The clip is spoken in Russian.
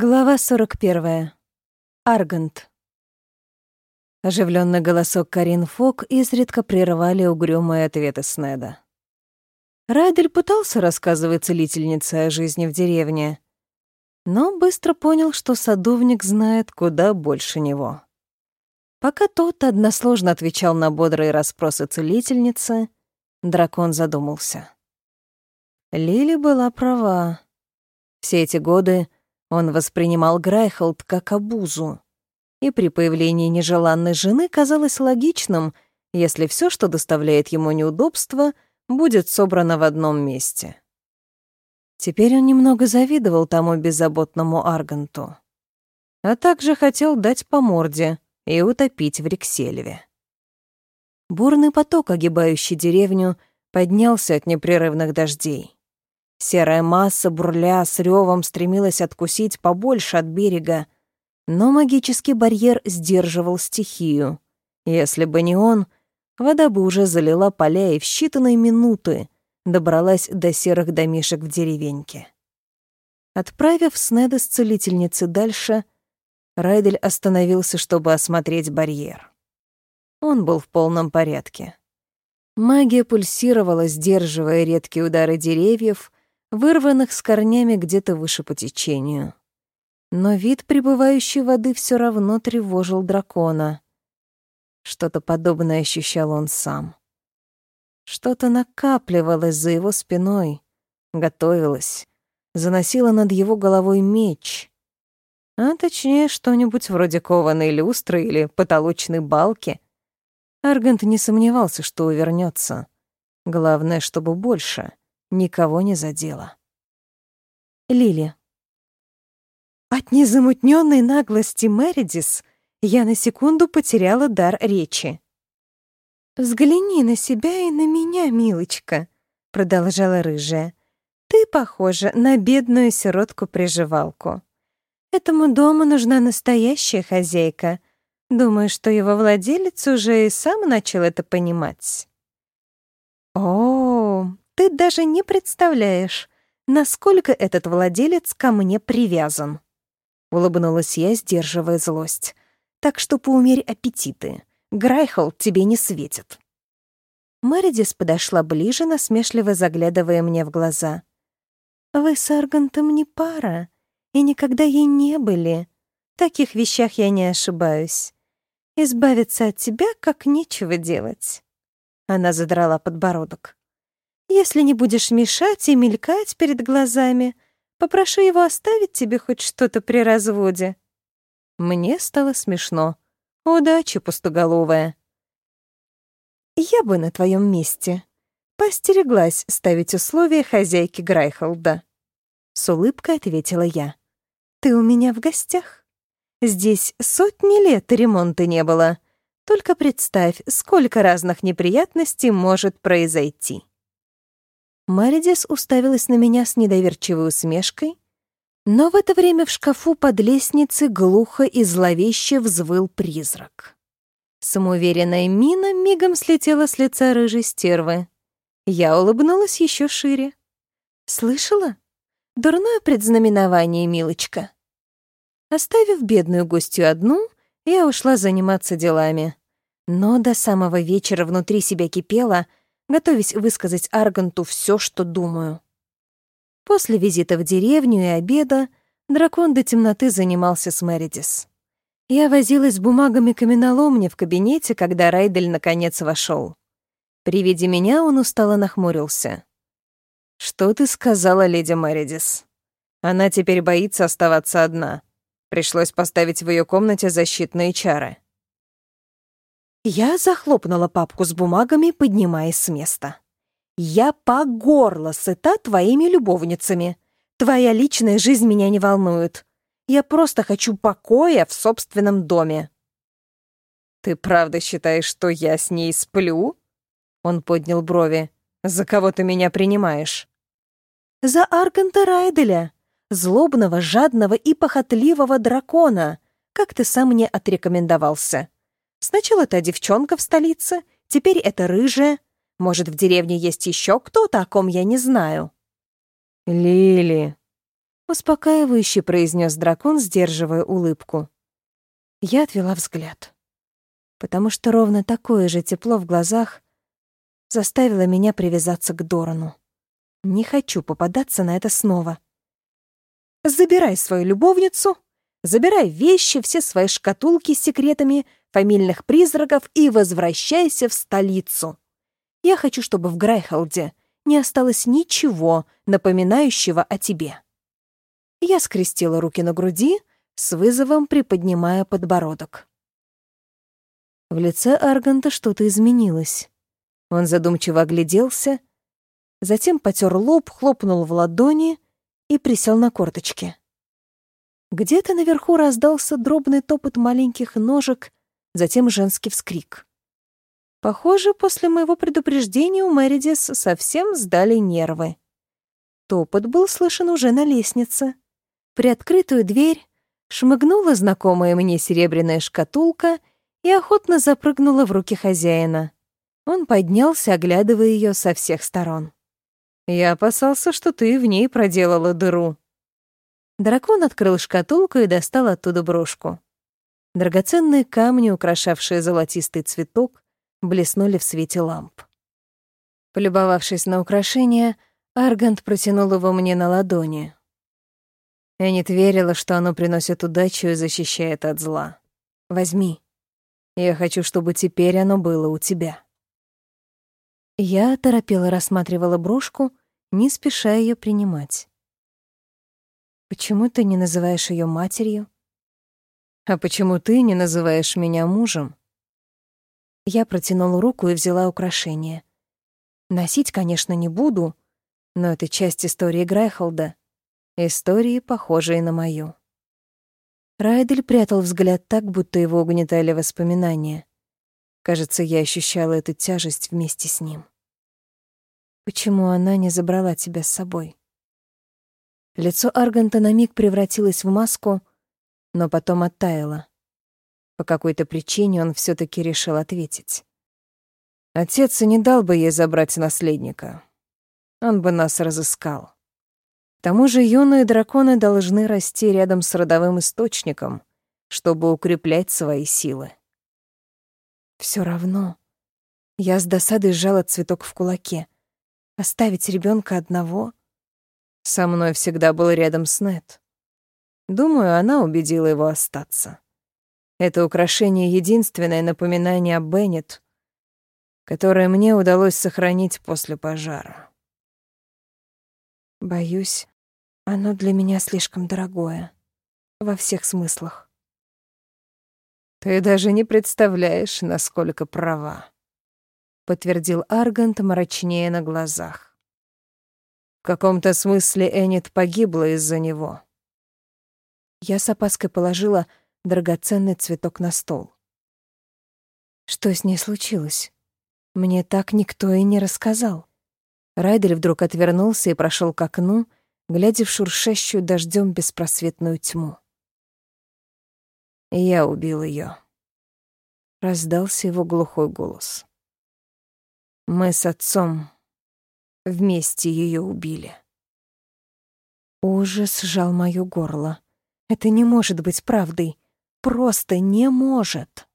Глава 41. Аргант. Оживленный голосок Карин Фок изредка прерывали угрюмые ответы Снеда. Райдель пытался рассказывать целительнице о жизни в деревне, но быстро понял, что садовник знает куда больше него. Пока тот односложно отвечал на бодрые расспросы целительницы, дракон задумался. Лили была права. Все эти годы он воспринимал Грайхолд как обузу. И при появлении нежеланной жены казалось логичным, если все, что доставляет ему неудобства, будет собрано в одном месте. Теперь он немного завидовал тому беззаботному Арганту. А также хотел дать по морде и утопить в Рексельве. Бурный поток, огибающий деревню, поднялся от непрерывных дождей. Серая масса, бурля, с ревом стремилась откусить побольше от берега, но магический барьер сдерживал стихию. Если бы не он, вода бы уже залила поля и в считанные минуты добралась до серых домишек в деревеньке. Отправив Снеда с целительницы дальше, Райдель остановился, чтобы осмотреть барьер. Он был в полном порядке. Магия пульсировала, сдерживая редкие удары деревьев, вырванных с корнями где-то выше по течению. Но вид прибывающей воды все равно тревожил дракона. Что-то подобное ощущал он сам. Что-то накапливалось за его спиной, готовилось, заносило над его головой меч. А точнее, что-нибудь вроде кованой люстры или потолочной балки. Аргант не сомневался, что увернется. Главное, чтобы больше никого не задела. Лили. От незамутненной наглости Мередис я на секунду потеряла дар речи. «Взгляни на себя и на меня, милочка», — продолжала рыжая. «Ты похожа на бедную сиротку-приживалку. Этому дому нужна настоящая хозяйка. Думаю, что его владелец уже и сам начал это понимать». «О, ты даже не представляешь, насколько этот владелец ко мне привязан. Улыбнулась я, сдерживая злость. Так что поумерь аппетиты. Грайхол тебе не светит. Мэридис подошла ближе, насмешливо заглядывая мне в глаза. «Вы с Аргантом не пара, и никогда ей не были. В таких вещах я не ошибаюсь. Избавиться от тебя как нечего делать». Она задрала подбородок. Если не будешь мешать и мелькать перед глазами, попрошу его оставить тебе хоть что-то при разводе». Мне стало смешно. «Удачи, пустоголовая». «Я бы на твоем месте постереглась ставить условия хозяйки Грайхолда», — с улыбкой ответила я. «Ты у меня в гостях. Здесь сотни лет ремонта не было. Только представь, сколько разных неприятностей может произойти». Маридис уставилась на меня с недоверчивой усмешкой, но в это время в шкафу под лестницей глухо и зловеще взвыл призрак. Самоуверенная мина мигом слетела с лица рыжей стервы. Я улыбнулась еще шире. «Слышала? Дурное предзнаменование, милочка». Оставив бедную гостью одну, я ушла заниматься делами. Но до самого вечера внутри себя кипела — готовясь высказать Арганту все, что думаю. После визита в деревню и обеда дракон до темноты занимался с Меридис. Я возилась с бумагами каменоломни в кабинете, когда Райдель наконец вошел. При виде меня он устало нахмурился. «Что ты сказала, леди Меридис? Она теперь боится оставаться одна. Пришлось поставить в ее комнате защитные чары». Я захлопнула папку с бумагами, поднимаясь с места. «Я по горло сыта твоими любовницами. Твоя личная жизнь меня не волнует. Я просто хочу покоя в собственном доме». «Ты правда считаешь, что я с ней сплю?» Он поднял брови. «За кого ты меня принимаешь?» «За Арганта Райделя, злобного, жадного и похотливого дракона, как ты сам мне отрекомендовался». Сначала та девчонка в столице, теперь это рыжая. Может, в деревне есть еще кто-то, о ком я не знаю. Лили. успокаивающе произнес дракон, сдерживая улыбку. Я отвела взгляд, потому что ровно такое же тепло в глазах заставило меня привязаться к Дорану. Не хочу попадаться на это снова. Забирай свою любовницу, забирай вещи, все свои шкатулки с секретами фамильных призраков и возвращайся в столицу. Я хочу, чтобы в Грайхолде не осталось ничего, напоминающего о тебе. Я скрестила руки на груди, с вызовом приподнимая подбородок. В лице Арганта что-то изменилось. Он задумчиво огляделся, затем потер лоб, хлопнул в ладони и присел на корточки. Где-то наверху раздался дробный топот маленьких ножек, затем женский вскрик. Похоже, после моего предупреждения у Мэридис совсем сдали нервы. Топот был слышен уже на лестнице. Приоткрытую дверь шмыгнула знакомая мне серебряная шкатулка и охотно запрыгнула в руки хозяина. Он поднялся, оглядывая ее со всех сторон. «Я опасался, что ты в ней проделала дыру». Дракон открыл шкатулку и достал оттуда брошку. Драгоценные камни, украшавшие золотистый цветок, блеснули в свете ламп. Полюбовавшись на украшение, Аргант протянул его мне на ладони. Энит верила, что оно приносит удачу и защищает от зла. Возьми. Я хочу, чтобы теперь оно было у тебя. Я торопела рассматривала брошку, не спеша ее принимать. Почему ты не называешь ее матерью? А почему ты не называешь меня мужем? Я протянула руку и взяла украшение. Носить, конечно, не буду, но это часть истории Грайхолда, истории, похожей на мою. Райдель прятал взгляд так, будто его угнетали воспоминания. Кажется, я ощущала эту тяжесть вместе с ним. Почему она не забрала тебя с собой? Лицо Арганта на миг превратилось в маску, но потом оттаяло. По какой-то причине он все таки решил ответить. Отец и не дал бы ей забрать наследника. Он бы нас разыскал. К тому же юные драконы должны расти рядом с родовым источником, чтобы укреплять свои силы. Все равно. Я с досадой сжала цветок в кулаке. Оставить ребенка одного? Со мной всегда был рядом Снет. Думаю, она убедила его остаться. Это украшение — единственное напоминание о Беннет, которое мне удалось сохранить после пожара. Боюсь, оно для меня слишком дорогое. Во всех смыслах. Ты даже не представляешь, насколько права, подтвердил Аргант мрачнее на глазах. В каком-то смысле Энит погибла из-за него. Я с опаской положила драгоценный цветок на стол. Что с ней случилось? Мне так никто и не рассказал. Райдель вдруг отвернулся и прошел к окну, глядя в шуршащую дождем беспросветную тьму. «Я убил ее. раздался его глухой голос. «Мы с отцом вместе ее убили». Ужас сжал моё горло. Это не может быть правдой. Просто не может.